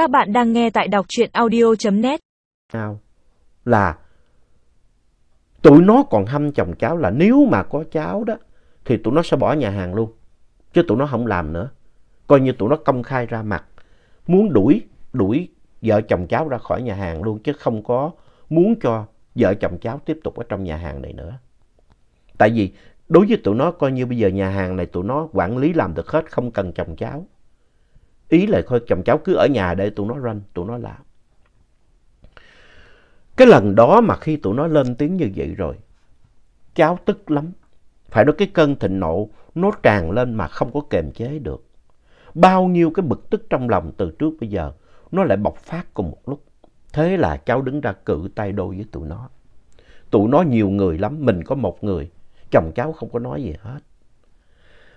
Các bạn đang nghe tại đọc truyện audio.net. nào là tụi nó còn hâm chồng cháu là nếu mà có cháu đó thì tụi nó sẽ bỏ nhà hàng luôn. Chứ tụi nó không làm nữa. Coi như tụi nó công khai ra mặt. Muốn đuổi, đuổi vợ chồng cháu ra khỏi nhà hàng luôn chứ không có muốn cho vợ chồng cháu tiếp tục ở trong nhà hàng này nữa. Tại vì đối với tụi nó coi như bây giờ nhà hàng này tụi nó quản lý làm được hết không cần chồng cháu. Ý là thôi chồng cháu cứ ở nhà để tụi nó run, tụi nó làm. Cái lần đó mà khi tụi nó lên tiếng như vậy rồi, cháu tức lắm. Phải nói cái cơn thịnh nộ nó tràn lên mà không có kềm chế được. Bao nhiêu cái bực tức trong lòng từ trước bây giờ nó lại bộc phát cùng một lúc. Thế là cháu đứng ra cự tay đôi với tụi nó. Tụi nó nhiều người lắm, mình có một người. Chồng cháu không có nói gì hết.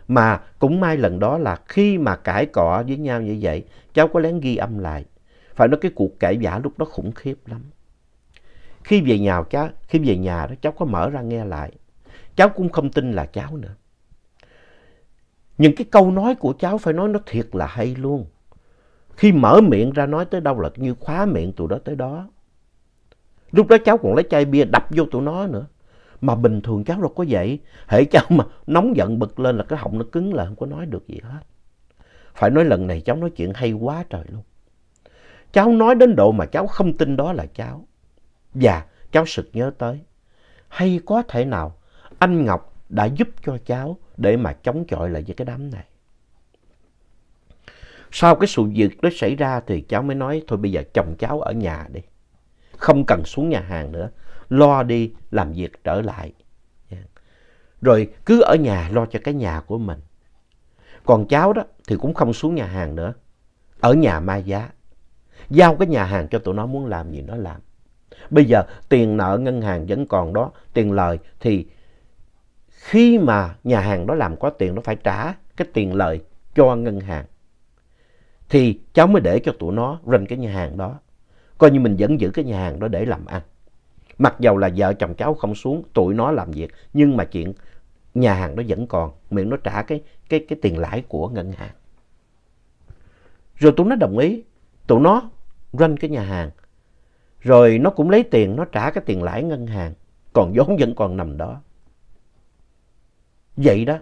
Mà cũng may lần đó là khi mà cãi cọ với nhau như vậy, cháu có lén ghi âm lại. Phải nói cái cuộc cãi vã lúc đó khủng khiếp lắm. Khi về nhà cháu, khi về nhà đó cháu có mở ra nghe lại. Cháu cũng không tin là cháu nữa. Những cái câu nói của cháu phải nói nó thiệt là hay luôn. Khi mở miệng ra nói tới đâu là như khóa miệng tụi đó tới đó. Lúc đó cháu còn lấy chai bia đập vô tụi nó nữa. Mà bình thường cháu đâu có vậy. Hễ cháu mà nóng giận bực lên là cái họng nó cứng là không có nói được gì hết. Phải nói lần này cháu nói chuyện hay quá trời luôn. Cháu nói đến độ mà cháu không tin đó là cháu. Và cháu sực nhớ tới. Hay có thể nào anh Ngọc đã giúp cho cháu để mà chống chọi lại với cái đám này. Sau cái sự việc đó xảy ra thì cháu mới nói, thôi bây giờ chồng cháu ở nhà đi. Không cần xuống nhà hàng nữa. Lo đi làm việc trở lại. Rồi cứ ở nhà lo cho cái nhà của mình. Còn cháu đó thì cũng không xuống nhà hàng nữa. Ở nhà mai giá. Giao cái nhà hàng cho tụi nó muốn làm gì nó làm. Bây giờ tiền nợ ngân hàng vẫn còn đó. Tiền lời thì khi mà nhà hàng đó làm có tiền nó phải trả cái tiền lời cho ngân hàng. Thì cháu mới để cho tụi nó run cái nhà hàng đó. Coi như mình vẫn giữ cái nhà hàng đó để làm ăn. Mặc dầu là vợ chồng cháu không xuống, tụi nó làm việc. Nhưng mà chuyện nhà hàng đó vẫn còn. Miệng nó trả cái, cái, cái tiền lãi của ngân hàng. Rồi tụi nó đồng ý. Tụi nó run cái nhà hàng. Rồi nó cũng lấy tiền, nó trả cái tiền lãi ngân hàng. Còn vốn vẫn còn nằm đó. Vậy đó,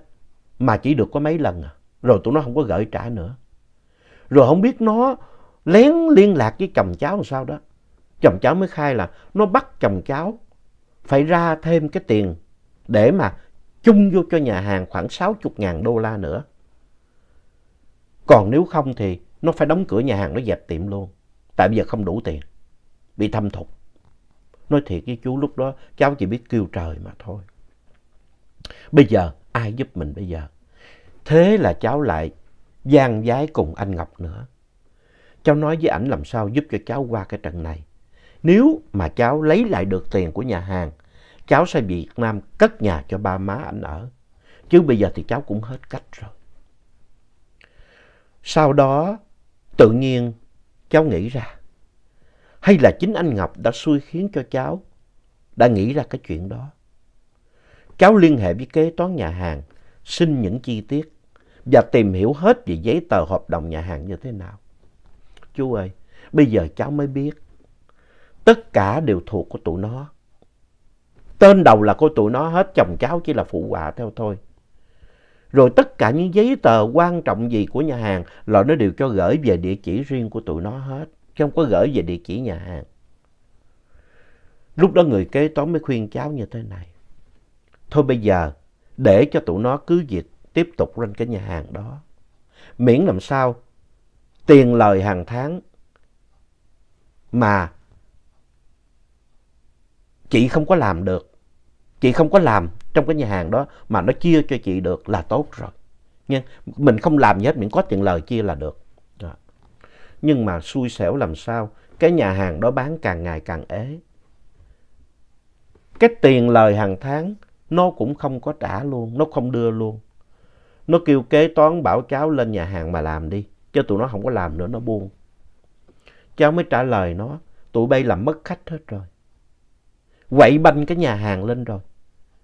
mà chỉ được có mấy lần à. Rồi tụi nó không có gửi trả nữa. Rồi không biết nó lén liên lạc với chồng cháu làm sao đó. Chồng cháu mới khai là nó bắt chồng cháu phải ra thêm cái tiền để mà chung vô cho nhà hàng khoảng 60 ngàn đô la nữa. Còn nếu không thì nó phải đóng cửa nhà hàng nó dẹp tiệm luôn. Tại bây giờ không đủ tiền. Bị thâm thục. Nói thiệt với chú lúc đó, cháu chỉ biết kêu trời mà thôi. Bây giờ ai giúp mình bây giờ? Thế là cháu lại gian giái cùng anh Ngọc nữa. Cháu nói với ảnh làm sao giúp cho cháu qua cái trận này. Nếu mà cháu lấy lại được tiền của nhà hàng, cháu sẽ Việt Nam cất nhà cho ba má ảnh ở. Chứ bây giờ thì cháu cũng hết cách rồi. Sau đó, tự nhiên cháu nghĩ ra. Hay là chính anh Ngọc đã xui khiến cho cháu đã nghĩ ra cái chuyện đó. Cháu liên hệ với kế toán nhà hàng, xin những chi tiết và tìm hiểu hết về giấy tờ hợp đồng nhà hàng như thế nào. Chú ơi, bây giờ cháu mới biết, tất cả đều thuộc của tụi nó. Tên đầu là của tụi nó hết, chồng cháu chỉ là phụ họa theo thôi. Rồi tất cả những giấy tờ quan trọng gì của nhà hàng là nó đều cho gửi về địa chỉ riêng của tụi nó hết, chứ không có gửi về địa chỉ nhà hàng. Lúc đó người kế toán mới khuyên cháu như thế này. Thôi bây giờ, để cho tụi nó cứ việc tiếp tục lên cái nhà hàng đó. Miễn làm sao tiền lời hàng tháng mà chị không có làm được. Chị không có làm trong cái nhà hàng đó mà nó chia cho chị được là tốt rồi. Nha. Mình không làm gì hết, mình có tiền lời chia là được. Đó. Nhưng mà xui xẻo làm sao, cái nhà hàng đó bán càng ngày càng ế. Cái tiền lời hàng tháng nó cũng không có trả luôn, nó không đưa luôn. Nó kêu kế toán bảo cháu lên nhà hàng mà làm đi, chứ tụi nó không có làm nữa, nó buông. Cháu mới trả lời nó, tụi bay làm mất khách hết rồi. Quậy banh cái nhà hàng lên rồi.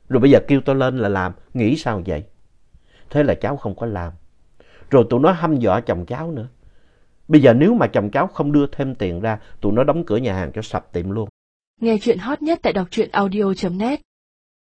Rồi bây giờ kêu tôi lên là làm, nghĩ sao vậy? Thế là cháu không có làm. Rồi tụi nó hăm dọa chồng cháu nữa. Bây giờ nếu mà chồng cháu không đưa thêm tiền ra, tụi nó đóng cửa nhà hàng cho sập tiệm luôn. Nghe chuyện hot nhất tại đọc truyện audio.net